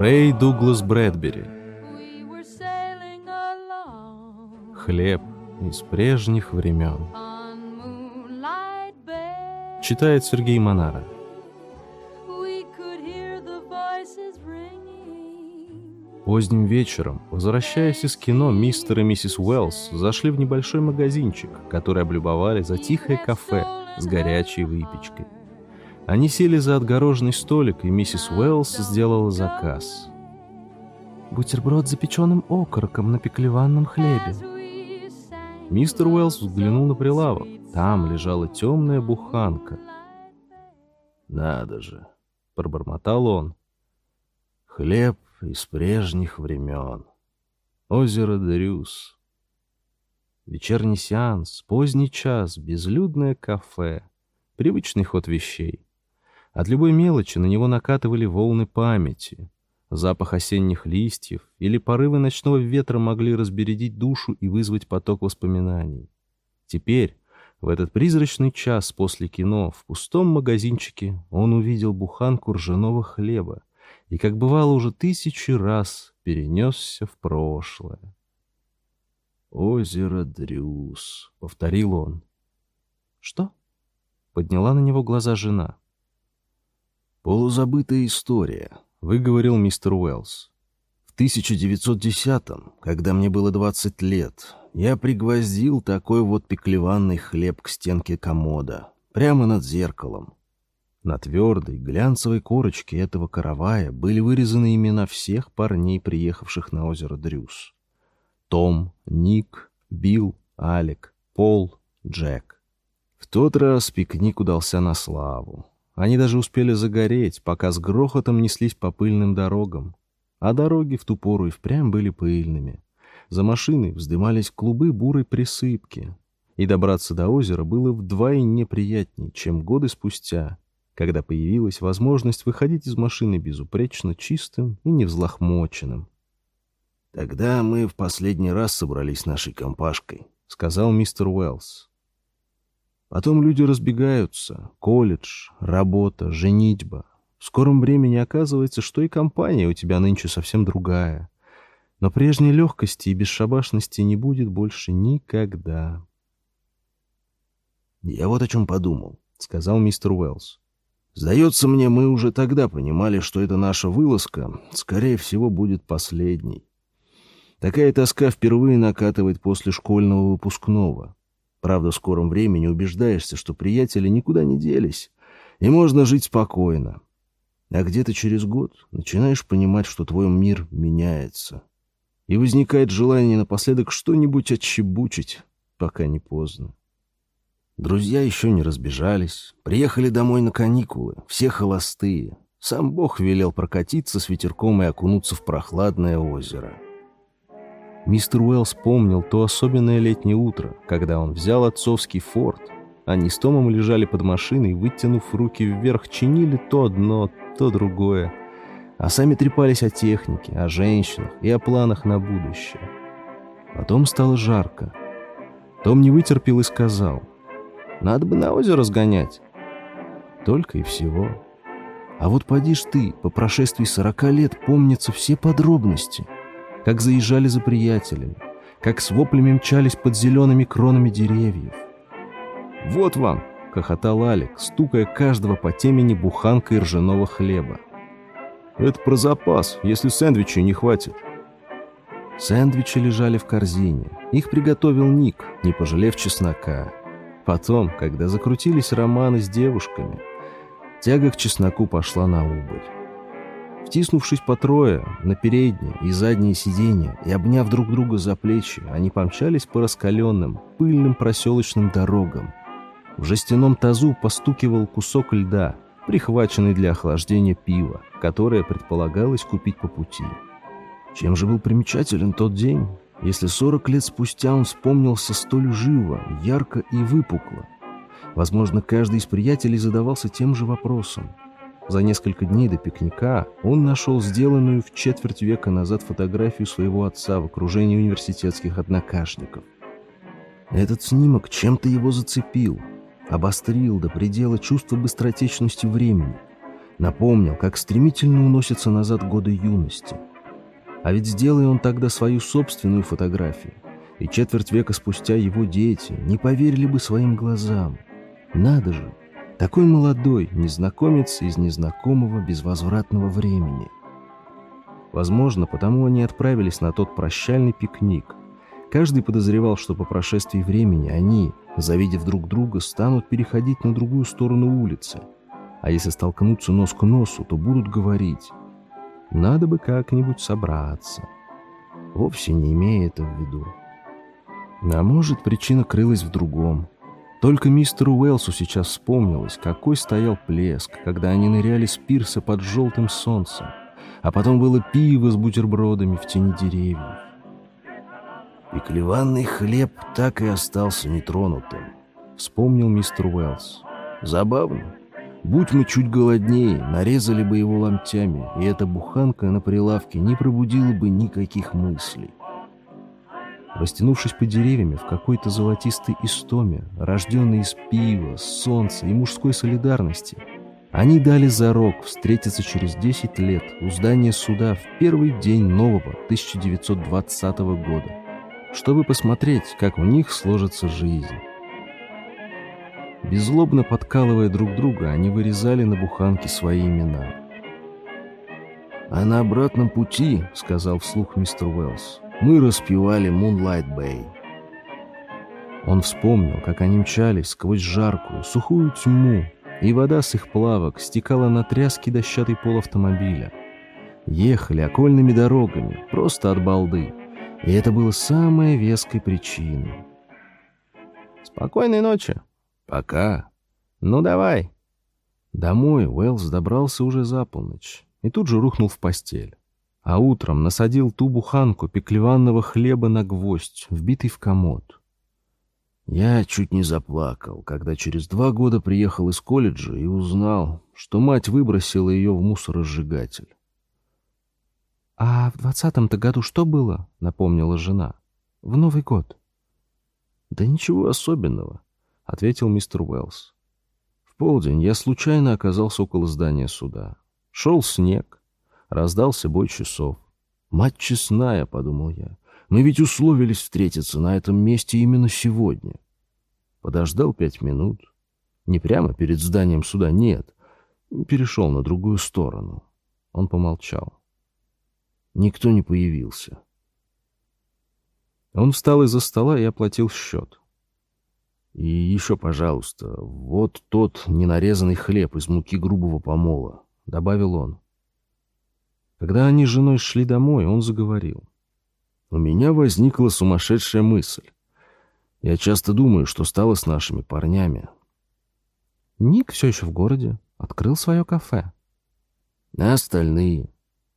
Рэй Дуглас Брэдбери. Хлеб из прежних времен. Читает Сергей Монара. Поздним вечером, возвращаясь из кино, мистер и миссис Уэллс зашли в небольшой магазинчик, который облюбовали за тихое кафе с горячей выпечкой. Они сели за отгороженный столик, и миссис Уэллс сделала заказ. «Бутерброд с запеченным окороком на пеклеванном хлебе». Мистер Уэллс взглянул на прилавок. Там лежала темная буханка. «Надо же!» — пробормотал он. «Хлеб из прежних времен. Озеро Дрюс. Вечерний сеанс, поздний час, безлюдное кафе, привычный ход вещей. От любой мелочи на него накатывали волны памяти. Запах осенних листьев или порывы ночного ветра могли разбередить душу и вызвать поток воспоминаний. Теперь, в этот призрачный час после кино, в пустом магазинчике он увидел буханку ржаного хлеба, и, как бывало уже тысячи раз, перенесся в прошлое. «Озеро Дрюс», — повторил он. «Что?» — подняла на него глаза жена. «Полузабытая история», — выговорил мистер Уэллс. «В 1910-м, когда мне было 20 лет, я пригвоздил такой вот пеклеванный хлеб к стенке комода, прямо над зеркалом. На твердой, глянцевой корочке этого каравая были вырезаны имена всех парней, приехавших на озеро Дрюс. Том, Ник, Билл, Алек, Пол, Джек. В тот раз пикник удался на славу. Они даже успели загореть, пока с грохотом неслись по пыльным дорогам. А дороги в ту пору и впрямь были пыльными. За машиной вздымались клубы бурой присыпки. И добраться до озера было вдвойне приятнее, чем годы спустя, когда появилась возможность выходить из машины безупречно чистым и невзлохмоченным. «Тогда мы в последний раз собрались нашей компашкой», — сказал мистер Уэллс. «Потом люди разбегаются. Колледж, работа, женитьба. В скором времени оказывается, что и компания у тебя нынче совсем другая. Но прежней легкости и бесшабашности не будет больше никогда». «Я вот о чем подумал», — сказал мистер Уэллс. Сдается мне, мы уже тогда понимали, что эта наша вылазка, скорее всего, будет последней. Такая тоска впервые накатывает после школьного выпускного. Правда, в скором времени убеждаешься, что приятели никуда не делись, и можно жить спокойно. А где-то через год начинаешь понимать, что твой мир меняется. И возникает желание напоследок что-нибудь отщебучить, пока не поздно. Друзья еще не разбежались. Приехали домой на каникулы, все холостые. Сам Бог велел прокатиться с ветерком и окунуться в прохладное озеро. Мистер Уэллс помнил то особенное летнее утро, когда он взял отцовский форт. Они с Томом лежали под машиной, вытянув руки вверх, чинили то одно, то другое. А сами трепались о технике, о женщинах и о планах на будущее. Потом стало жарко. Том не вытерпел и сказал, надо бы на озеро сгонять. Только и всего. А вот поди ж ты, по прошествии сорока лет помнятся все подробности. Как заезжали за приятелями, как с воплями мчались под зелеными кронами деревьев. «Вот вам!» — хохотал Алик, стукая каждого по темени буханкой ржаного хлеба. «Это про запас, если сэндвичей не хватит». Сэндвичи лежали в корзине. Их приготовил Ник, не пожалев чеснока. Потом, когда закрутились романы с девушками, тяга к чесноку пошла на убыль. Втиснувшись по трое на переднее и заднее сиденья и обняв друг друга за плечи, они помчались по раскаленным, пыльным проселочным дорогам. В жестяном тазу постукивал кусок льда, прихваченный для охлаждения пива, которое предполагалось купить по пути. Чем же был примечателен тот день? если сорок лет спустя он вспомнился столь живо, ярко и выпукло. Возможно, каждый из приятелей задавался тем же вопросом. За несколько дней до пикника он нашел сделанную в четверть века назад фотографию своего отца в окружении университетских однокашников. Этот снимок чем-то его зацепил, обострил до предела чувство быстротечности времени. Напомнил, как стремительно уносятся назад годы юности. А ведь сделай он тогда свою собственную фотографию, и четверть века спустя его дети не поверили бы своим глазам. Надо же, такой молодой, незнакомец из незнакомого безвозвратного времени. Возможно, потому они отправились на тот прощальный пикник. Каждый подозревал, что по прошествии времени они, завидев друг друга, станут переходить на другую сторону улицы. А если столкнутся нос к носу, то будут говорить «надо бы как-нибудь собраться», вовсе не имея это в виду. А может, причина крылась в другом. Только мистеру Уэлсу сейчас вспомнилось, какой стоял плеск, когда они ныряли с пирса под желтым солнцем, а потом было пиво с бутербродами в тени деревьев. «Пеклеванный хлеб так и остался нетронутым», — вспомнил мистер Уэллс. «Забавно. Будь мы чуть голоднее, нарезали бы его ломтями, и эта буханка на прилавке не пробудила бы никаких мыслей. Растянувшись по деревьями в какой-то золотистой истоме, рожденной из пива, солнца и мужской солидарности, они дали зарок встретиться через 10 лет у здания суда в первый день нового 1920 года, чтобы посмотреть, как у них сложится жизнь. Беззлобно подкалывая друг друга, они вырезали на буханке свои имена. «А на обратном пути, — сказал вслух мистер Уэллс, — мы распевали Moonlight Bay». Он вспомнил, как они мчались сквозь жаркую, сухую тьму, и вода с их плавок стекала на тряский дощатый пол автомобиля. Ехали окольными дорогами, просто от балды, и это было самой веской причиной. «Спокойной ночи!» «Пока». «Ну, давай». Домой Уэллс добрался уже за полночь и тут же рухнул в постель. А утром насадил ту буханку пеклеванного хлеба на гвоздь, вбитый в комод. Я чуть не заплакал, когда через два года приехал из колледжа и узнал, что мать выбросила ее в мусоросжигатель. «А в двадцатом-то году что было?» — напомнила жена. «В Новый год». «Да ничего особенного ответил мистер Уэллс. В полдень я случайно оказался около здания суда. Шел снег, раздался бой часов. «Мать честная», — подумал я, — «мы ведь условились встретиться на этом месте именно сегодня». Подождал пять минут. Не прямо перед зданием суда, нет. Перешел на другую сторону. Он помолчал. Никто не появился. Он встал из-за стола и оплатил счет. И еще, пожалуйста, вот тот ненарезанный хлеб из муки грубого помола, — добавил он. Когда они с женой шли домой, он заговорил. У меня возникла сумасшедшая мысль. Я часто думаю, что стало с нашими парнями. Ник все еще в городе, открыл свое кафе. А остальные...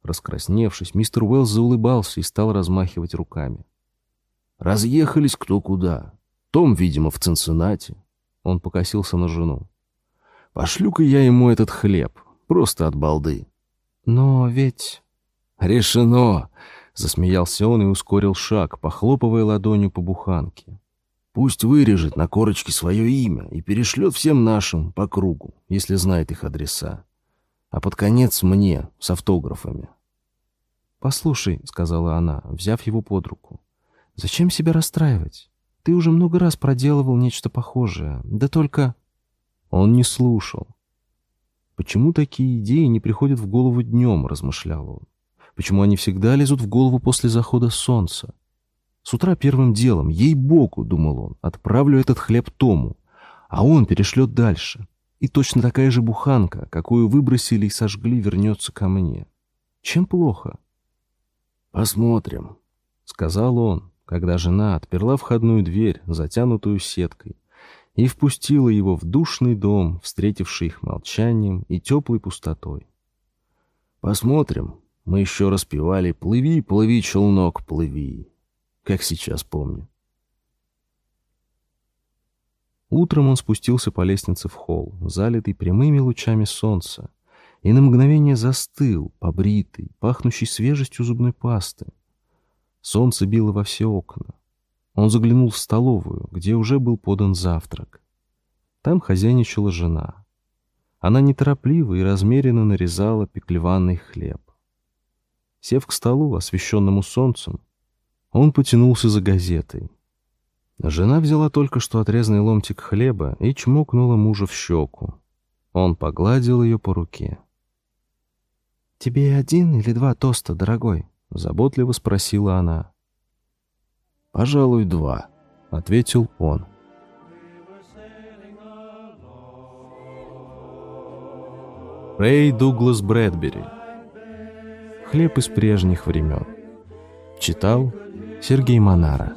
Раскрасневшись, мистер Уэллс заулыбался и стал размахивать руками. Разъехались кто куда. Том, видимо, в Цинциннати. Он покосился на жену. Пошлю-ка я ему этот хлеб, просто от балды. Но ведь... Решено! Засмеялся он и ускорил шаг, похлопывая ладонью по буханке. Пусть вырежет на корочке свое имя и перешлет всем нашим по кругу, если знает их адреса. А под конец мне, с автографами. «Послушай», — сказала она, взяв его под руку, — «зачем себя расстраивать? Ты уже много раз проделывал нечто похожее. Да только...» Он не слушал. «Почему такие идеи не приходят в голову днем?» — размышлял он. «Почему они всегда лезут в голову после захода солнца?» С утра первым делом, ей-богу, думал он, отправлю этот хлеб Тому, а он перешлет дальше. И точно такая же буханка, какую выбросили и сожгли, вернется ко мне. Чем плохо? «Посмотрим», — сказал он, когда жена отперла входную дверь, затянутую сеткой, и впустила его в душный дом, встретивший их молчанием и теплой пустотой. «Посмотрим. Мы еще раз певали «Плыви, плыви, челнок, плыви», как сейчас помню». Утром он спустился по лестнице в холл, залитый прямыми лучами солнца, и на мгновение застыл, побритый, пахнущий свежестью зубной пасты. Солнце било во все окна. Он заглянул в столовую, где уже был подан завтрак. Там хозяйничала жена. Она неторопливо и размеренно нарезала пеклеванный хлеб. Сев к столу, освещенному солнцем, он потянулся за газетой. Жена взяла только что отрезанный ломтик хлеба и чмокнула мужа в щеку. Он погладил ее по руке. «Тебе один или два тоста, дорогой?» — заботливо спросила она. «Пожалуй, два», — ответил он. Рэй Дуглас Брэдбери. Хлеб из прежних времен. Читал Сергей Монара.